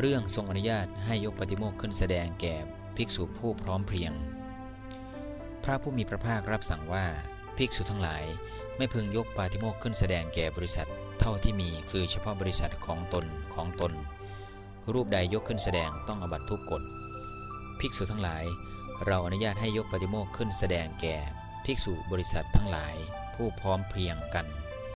เรื่องทรงอนุญาตให้ยกปฏิโมกข์ขึ้นแสดงแก่ภิกษุผู้พร้อมเพรียง พระผู้มีพระภาครับสั่งว่าภิกษุทั้งหลาย ไม่พึงยกปาฏิโมกข์ขึ้นแสดงแก่บริษัทเท่าที่มีคือเฉพาะบริษัทของตนของตน รูปใดยกขึ้นแสดงต้องอบัตทุกกฎภิกษุทั้งหลาย เราอนุญาตให้ยกปฏิโมกข์ขึ้นแสดงแก่ภิกษุบริษัททั้งหลายผู้พร้อมเพรียงกัน